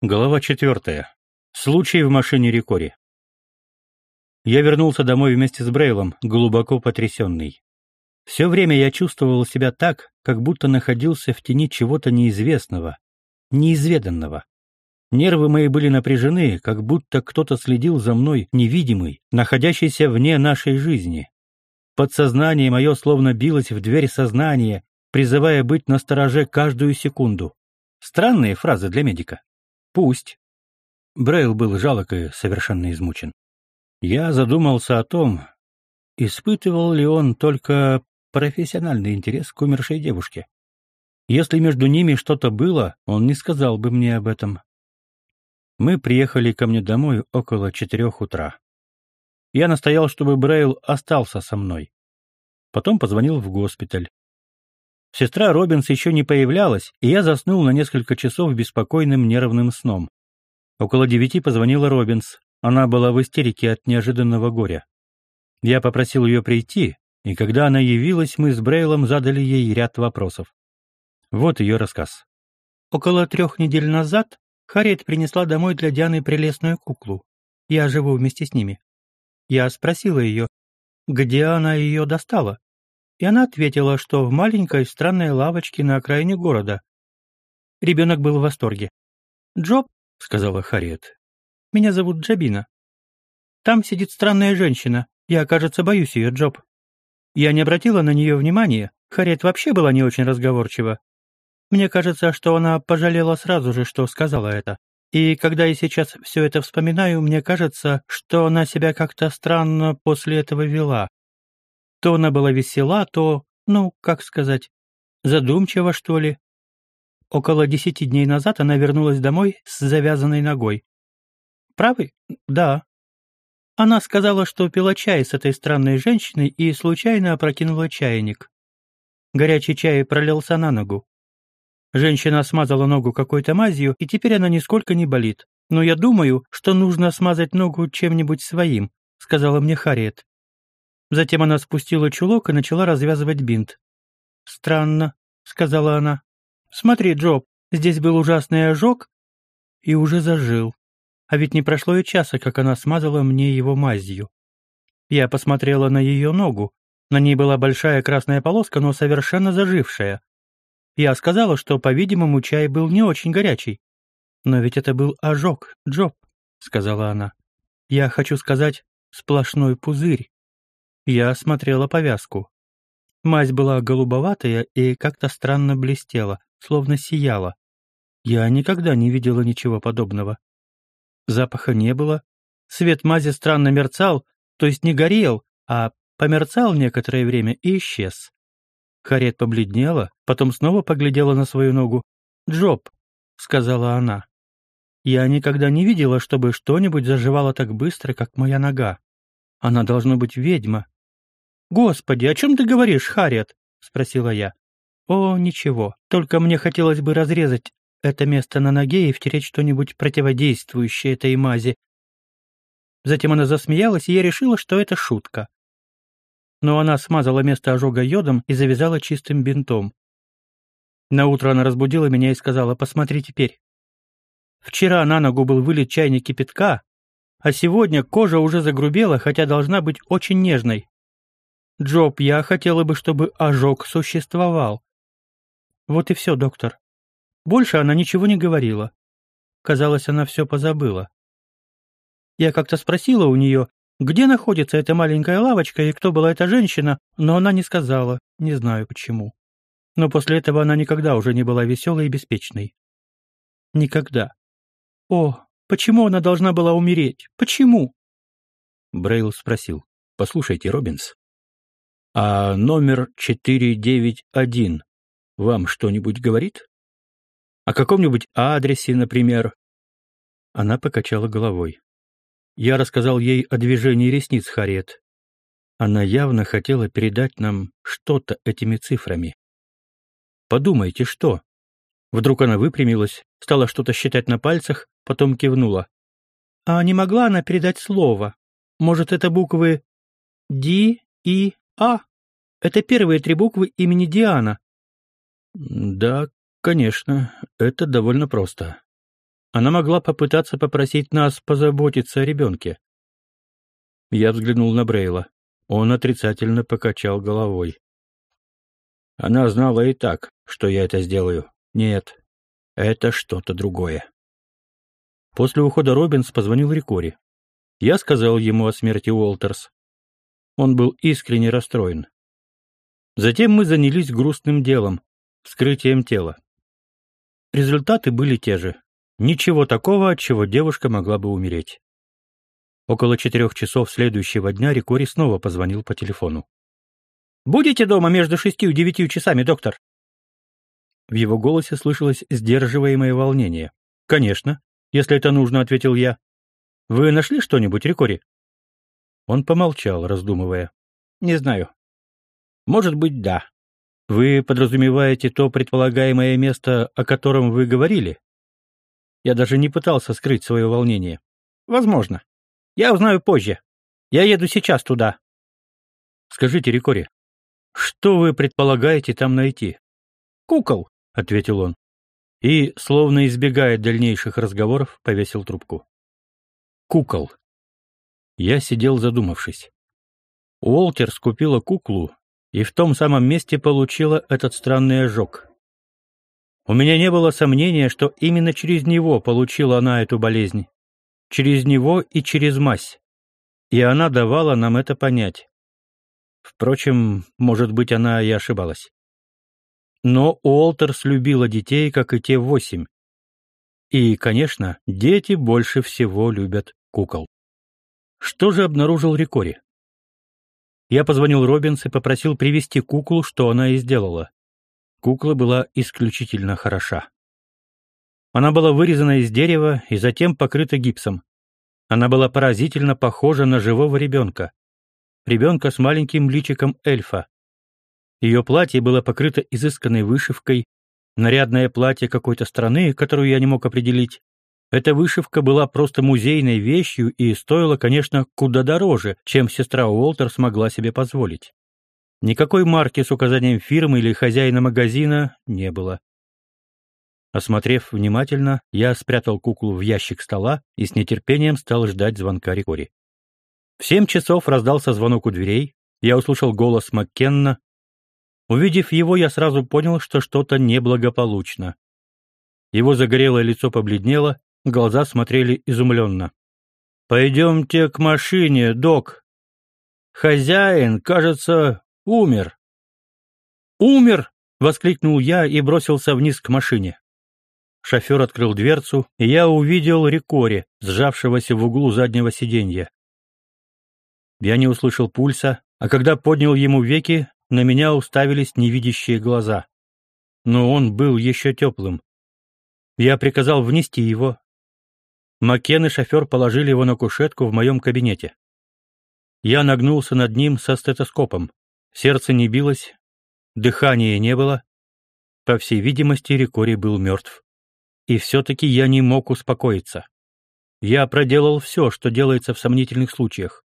Глава четвертая. Случай в машине Рикори. Я вернулся домой вместе с Брейлом, глубоко потрясенный. Все время я чувствовал себя так, как будто находился в тени чего-то неизвестного, неизведанного. Нервы мои были напряжены, как будто кто-то следил за мной, невидимый, находящийся вне нашей жизни. Подсознание мое словно билось в дверь сознания, призывая быть настороже каждую секунду. Странные фразы для медика. Пусть. Брейл был жалок и совершенно измучен. Я задумался о том, испытывал ли он только профессиональный интерес к умершей девушке. Если между ними что-то было, он не сказал бы мне об этом. Мы приехали ко мне домой около четырех утра. Я настоял, чтобы Брейл остался со мной. Потом позвонил в госпиталь. Сестра Робинс еще не появлялась, и я заснул на несколько часов беспокойным нервным сном. Около девяти позвонила Робинс. Она была в истерике от неожиданного горя. Я попросил ее прийти, и когда она явилась, мы с Брейлом задали ей ряд вопросов. Вот ее рассказ. Около трех недель назад Харриет принесла домой для Дианы прелестную куклу. Я живу вместе с ними. Я спросила ее, где она ее достала и она ответила, что в маленькой странной лавочке на окраине города. Ребенок был в восторге. «Джоб», — сказала Харриет, — «меня зовут Джабина. Там сидит странная женщина, я, кажется, боюсь ее, Джоб». Я не обратила на нее внимания, Харриет вообще была не очень разговорчива. Мне кажется, что она пожалела сразу же, что сказала это. И когда я сейчас все это вспоминаю, мне кажется, что она себя как-то странно после этого вела. То она была весела, то, ну, как сказать, задумчива, что ли. Около десяти дней назад она вернулась домой с завязанной ногой. Правы? Да. Она сказала, что пила чай с этой странной женщиной и случайно опрокинула чайник. Горячий чай пролился на ногу. Женщина смазала ногу какой-то мазью, и теперь она нисколько не болит. Но я думаю, что нужно смазать ногу чем-нибудь своим, сказала мне Харриет. Затем она спустила чулок и начала развязывать бинт. «Странно», — сказала она. «Смотри, Джоб, здесь был ужасный ожог и уже зажил. А ведь не прошло и часа, как она смазала мне его мазью. Я посмотрела на ее ногу. На ней была большая красная полоска, но совершенно зажившая. Я сказала, что, по-видимому, чай был не очень горячий. Но ведь это был ожог, Джоб, — сказала она. Я хочу сказать, сплошной пузырь. Я осмотрела повязку. Мазь была голубоватая и как-то странно блестела, словно сияла. Я никогда не видела ничего подобного. Запаха не было. Свет мази странно мерцал, то есть не горел, а померцал некоторое время и исчез. Харет побледнела, потом снова поглядела на свою ногу. «Джоб», — сказала она. «Я никогда не видела, чтобы что-нибудь заживало так быстро, как моя нога. Она должна быть ведьма, «Господи, о чем ты говоришь, Харриет?» — спросила я. «О, ничего, только мне хотелось бы разрезать это место на ноге и втереть что-нибудь противодействующее этой мази». Затем она засмеялась, и я решила, что это шутка. Но она смазала место ожога йодом и завязала чистым бинтом. Наутро она разбудила меня и сказала, «Посмотри теперь». Вчера на ногу был вылит чайник кипятка, а сегодня кожа уже загрубела, хотя должна быть очень нежной. Джоб, я хотела бы, чтобы ожог существовал. Вот и все, доктор. Больше она ничего не говорила. Казалось, она все позабыла. Я как-то спросила у нее, где находится эта маленькая лавочка и кто была эта женщина, но она не сказала, не знаю почему. Но после этого она никогда уже не была веселой и беспечной. Никогда. О, почему она должна была умереть? Почему? Брейл спросил. «Послушайте, Робинс, а номер 491 вам что-нибудь говорит? О каком-нибудь адресе, например?» Она покачала головой. Я рассказал ей о движении ресниц Харет. Она явно хотела передать нам что-то этими цифрами. «Подумайте, что?» Вдруг она выпрямилась, стала что-то считать на пальцах, потом кивнула. «А не могла она передать слово? Может, это буквы «Ди» и «А» — это первые три буквы имени Диана. Да, конечно, это довольно просто. она могла попытаться попросить нас позаботиться о ребенке. Я взглянул на Брейла. Он отрицательно покачал головой. Она знала и так, что я это сделаю. Нет, это что-то другое. После ухода Робинс позвонил Рикори. Я сказал ему о смерти Уолтерс. Он был искренне расстроен. Затем мы занялись грустным делом — вскрытием тела. Результаты были те же. Ничего такого, от чего девушка могла бы умереть. Около четырех часов следующего дня Рикори снова позвонил по телефону. «Будете дома между шестью и девятью часами, доктор?» В его голосе слышалось сдерживаемое волнение. «Конечно, если это нужно», — ответил я. «Вы нашли что-нибудь, Рикори?» Он помолчал, раздумывая. «Не знаю. Может быть, да. Вы подразумеваете то предполагаемое место, о котором вы говорили?» Я даже не пытался скрыть свое волнение. «Возможно. Я узнаю позже. Я еду сейчас туда». «Скажите, Рикори, что вы предполагаете там найти?» «Кукол», — ответил он. И, словно избегая дальнейших разговоров, повесил трубку. «Кукол». Я сидел задумавшись. Уолтер скупила куклу и в том самом месте получила этот странный ожог. У меня не было сомнения, что именно через него получила она эту болезнь. Через него и через мазь. И она давала нам это понять. Впрочем, может быть, она и ошибалась. Но Уолтерс любила детей, как и те восемь. И, конечно, дети больше всего любят кукол. Что же обнаружил Рикори? Я позвонил Робинс и попросил привезти куклу, что она и сделала. Кукла была исключительно хороша. Она была вырезана из дерева и затем покрыта гипсом. Она была поразительно похожа на живого ребенка. Ребенка с маленьким личиком эльфа. Ее платье было покрыто изысканной вышивкой, нарядное платье какой-то страны, которую я не мог определить. Эта вышивка была просто музейной вещью и стоила, конечно, куда дороже, чем сестра Уолтер смогла себе позволить. Никакой марки с указанием фирмы или хозяина магазина не было. Осмотрев внимательно, я спрятал куклу в ящик стола и с нетерпением стал ждать звонка Рикори. В семь часов раздался звонок у дверей, я услышал голос Маккенна. Увидев его, я сразу понял, что что-то неблагополучно. Его загорелое лицо побледнело, глаза смотрели изумленно. «Пойдемте к машине, док. Хозяин, кажется, Умер!» «Умер!» — воскликнул я и бросился вниз к машине. Шофер открыл дверцу, и я увидел Рикори, сжавшегося в углу заднего сиденья. Я не услышал пульса, а когда поднял ему веки, на меня уставились невидящие глаза. Но он был еще теплым. Я приказал внести его. Макен и шофер положили его на кушетку в моем кабинете. Я нагнулся над ним со стетоскопом. Сердце не билось, дыхания не было. По всей видимости, Рикори был мертв. И все-таки я не мог успокоиться. Я проделал все, что делается в сомнительных случаях.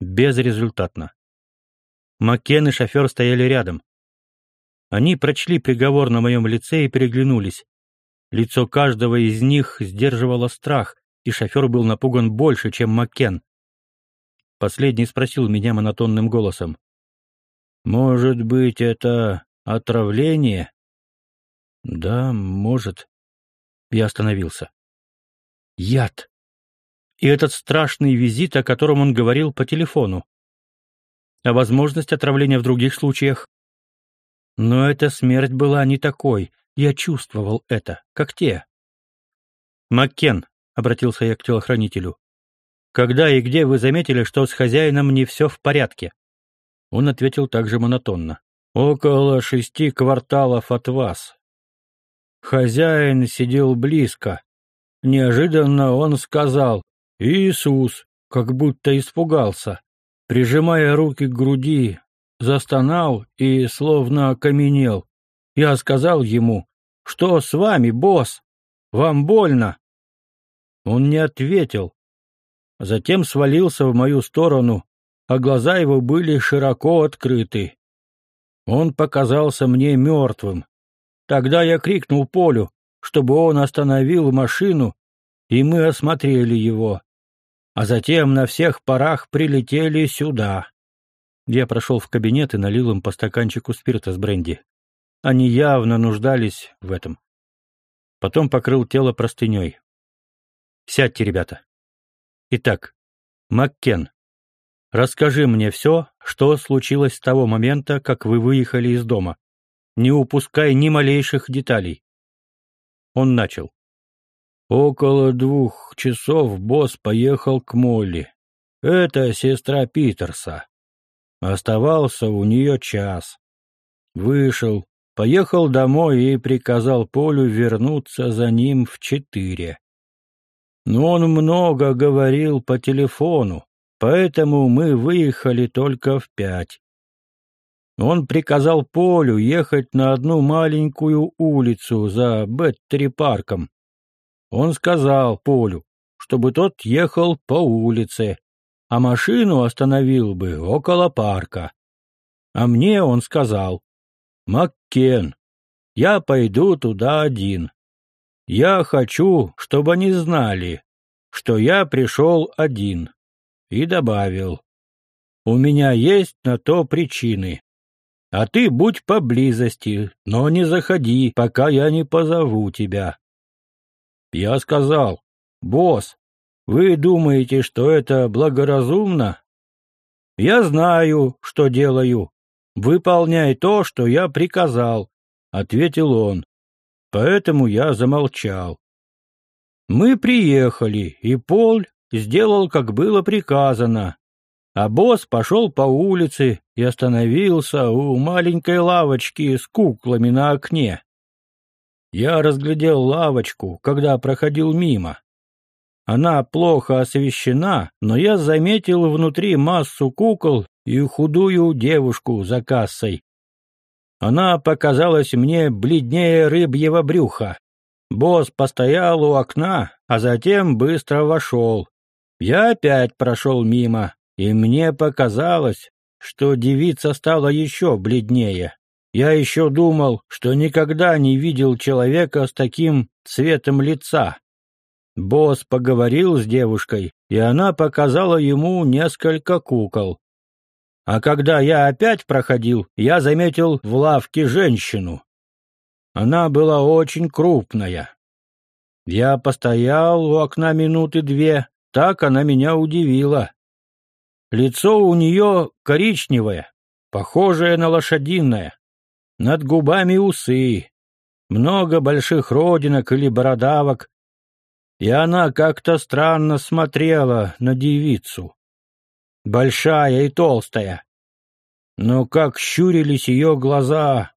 Безрезультатно. Маккен и шофер стояли рядом. Они прочли приговор на моем лице и переглянулись. Лицо каждого из них сдерживало страх, и шофер был напуган больше, чем Маккен. Последний спросил меня монотонным голосом. Может быть, это отравление? Да, может. Я остановился. Яд. И этот страшный визит, о котором он говорил по телефону. А возможность отравления в других случаях? Но эта смерть была не такой. Я чувствовал это, как те. «Маккен», — обратился я к телохранителю, — «когда и где вы заметили, что с хозяином не все в порядке?» Он ответил также монотонно. «Около шести кварталов от вас». Хозяин сидел близко. Неожиданно он сказал «Иисус», как будто испугался. Прижимая руки к груди, застонал и словно окаменел. Я сказал ему «Что с вами, босс? Вам больно?» Он не ответил. Затем свалился в мою сторону, а глаза его были широко открыты. Он показался мне мертвым. Тогда я крикнул Полю, чтобы он остановил машину и мы осмотрели его. А затем на всех парах прилетели сюда. Я прошел в кабинет и налил им по стаканчику спирта с бренди. Они явно нуждались в этом. Потом покрыл тело простыней. «Сядьте, ребята. Итак, Маккен, расскажи мне все, что случилось с того момента, как вы выехали из дома. Не упускай ни малейших деталей». Он начал. Около двух часов босс поехал к Молли. Это сестра Питерса. Оставался у нее час. Вышел, поехал домой и приказал Полю вернуться за ним в четыре. Но он много говорил по телефону, поэтому мы выехали только в пять. Он приказал Полю ехать на одну маленькую улицу за Беттери-парком. Он сказал Полю, чтобы тот ехал по улице, а машину остановил бы около парка. А мне он сказал, «Маккен, я пойду туда один. Я хочу, чтобы они знали, что я пришел один». И добавил, «У меня есть на то причины. А ты будь поблизости, но не заходи, пока я не позову тебя». Я сказал, «Босс, вы думаете, что это благоразумно? Я знаю, что делаю. Выполняй то, что я приказал, ответил он. Поэтому я замолчал. Мы приехали, и Поль сделал, как было приказано. А босс пошел по улице и остановился у маленькой лавочки с куклами на окне. Я разглядел лавочку, когда проходил мимо. Она плохо освещена, но я заметил внутри массу кукол и худую девушку за кассой. Она показалась мне бледнее рыбьего брюха. Босс постоял у окна, а затем быстро вошел. Я опять прошел мимо, и мне показалось, что девица стала еще бледнее. Я еще думал, что никогда не видел человека с таким цветом лица. Босс поговорил с девушкой, и она показала ему несколько кукол. А когда я опять проходил, я заметил в лавке женщину. Она была очень крупная. Я постоял у окна минуты две, так она меня удивила. Лицо у нее коричневое, похожее на лошадиное. Над губами усы, много больших родинок или бородавок, и она как-то странно смотрела на девицу. Большая и толстая. Но как щурились ее глаза!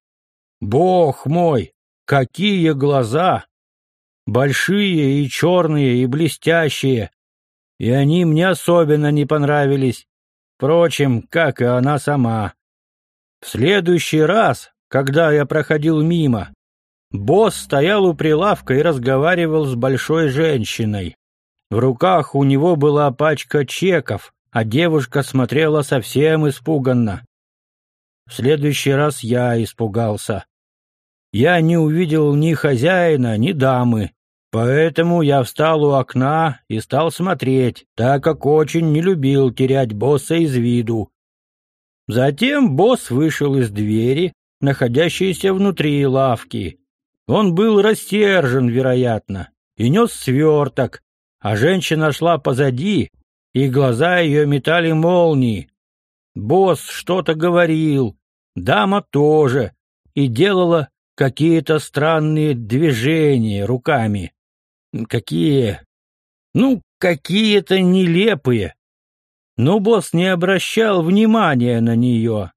Бог мой, какие глаза! Большие и черные, и блестящие. И они мне особенно не понравились. Впрочем, как и она сама. В следующий раз, когда я проходил мимо, Босс стоял у прилавка и разговаривал с большой женщиной. В руках у него была пачка чеков, а девушка смотрела совсем испуганно. В следующий раз я испугался. Я не увидел ни хозяина, ни дамы, поэтому я встал у окна и стал смотреть, так как очень не любил терять босса из виду. Затем босс вышел из двери, находящейся внутри лавки, он был растержен, вероятно, и нес сверток, а женщина шла позади, и глаза ее метали молнии. Босс что-то говорил, дама тоже, и делала какие-то странные движения руками. Какие? Ну, какие-то нелепые. Но босс не обращал внимания на нее.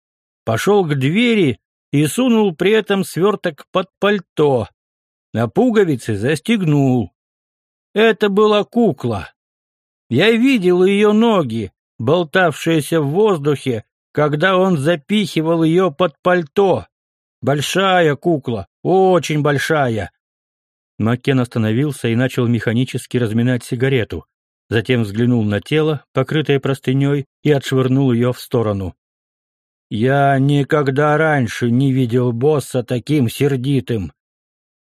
Пошел к двери и сунул при этом сверток под пальто, а пуговицы застегнул. Это была кукла. Я видел ее ноги, болтавшиеся в воздухе, когда он запихивал ее под пальто. Большая кукла, очень большая. Маккен остановился и начал механически разминать сигарету. Затем взглянул на тело, покрытое простыней, и отшвырнул ее в сторону. Я никогда раньше не видел босса таким сердитым.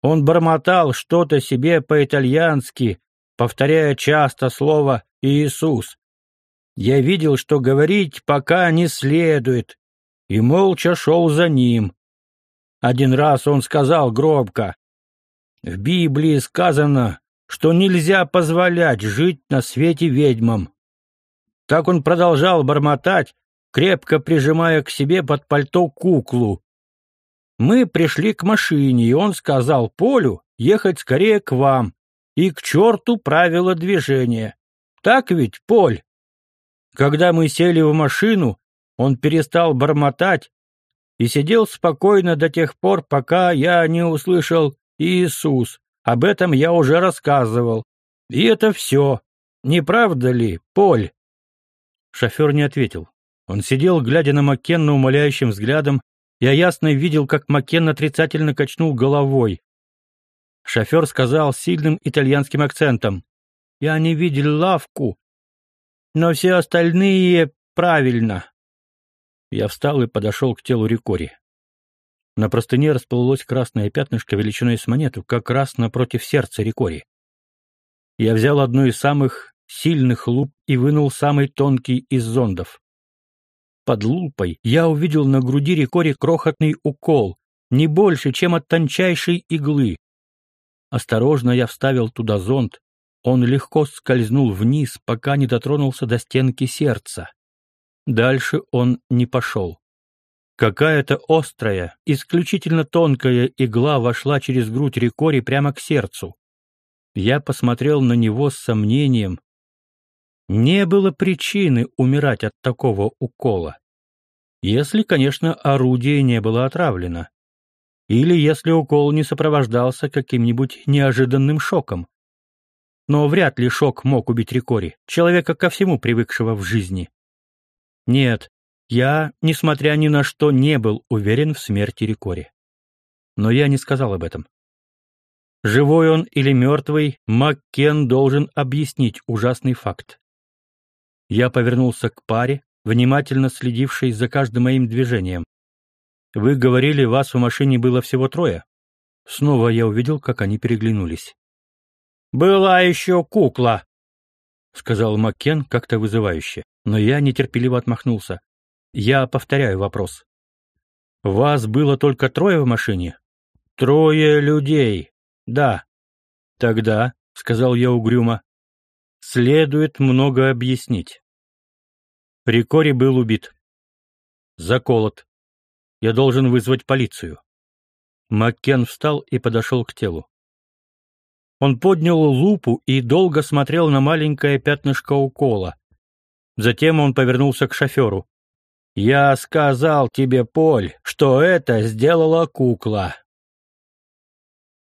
Он бормотал что-то себе по-итальянски, повторяя часто слово «Иисус». Я видел, что говорить пока не следует, и молча шел за ним. Один раз он сказал громко, «В Библии сказано, что нельзя позволять жить на свете ведьмам». Так он продолжал бормотать, крепко прижимая к себе под пальто куклу. Мы пришли к машине, и он сказал Полю ехать скорее к вам и к черту правила движения. Так ведь, Поль? Когда мы сели в машину, он перестал бормотать и сидел спокойно до тех пор, пока я не услышал «Иисус». Об этом я уже рассказывал. И это все. Не правда ли, Поль?» Шофер не ответил. Он сидел, глядя на Маккенна умоляющим взглядом. Я ясно видел, как Маккен отрицательно качнул головой. Шофер сказал сильным итальянским акцентом. «Я не видел лавку, но все остальные правильно. Я встал и подошел к телу Рикори. На простыне расплылось красное пятнышко величиной с монету, как раз напротив сердца Рикори. Я взял одну из самых сильных луп и вынул самый тонкий из зондов. Под лупой я увидел на груди Рикори крохотный укол, не больше, чем от тончайшей иглы. Осторожно я вставил туда зонд, он легко скользнул вниз, пока не дотронулся до стенки сердца. Дальше он не пошел. Какая-то острая, исключительно тонкая игла вошла через грудь Рикори прямо к сердцу. Я посмотрел на него с сомнением. Не было причины умирать от такого укола. Если, конечно, орудие не было отравлено. Или если укол не сопровождался каким-нибудь неожиданным шоком. Но вряд ли шок мог убить Рикори, человека ко всему привыкшего в жизни. Нет, я, несмотря ни на что, не был уверен в смерти Рикори. Но я не сказал об этом. Живой он или мертвый, Маккен должен объяснить ужасный факт. Я повернулся к паре, внимательно следившей за каждым моим движением. «Вы говорили, вас в машине было всего трое?» Снова я увидел, как они переглянулись. «Была еще кукла», — сказал Маккен как-то вызывающе, но я нетерпеливо отмахнулся. «Я повторяю вопрос. Вас было только трое в машине?» «Трое людей, да». «Тогда», — сказал я угрюмо, — «следует много объяснить». Рикори был убит. Заколот. Я должен вызвать полицию. Маккен встал и подошел к телу. Он поднял лупу и долго смотрел на маленькое пятнышко укола. Затем он повернулся к шоферу. «Я сказал тебе, Поль, что это сделала кукла.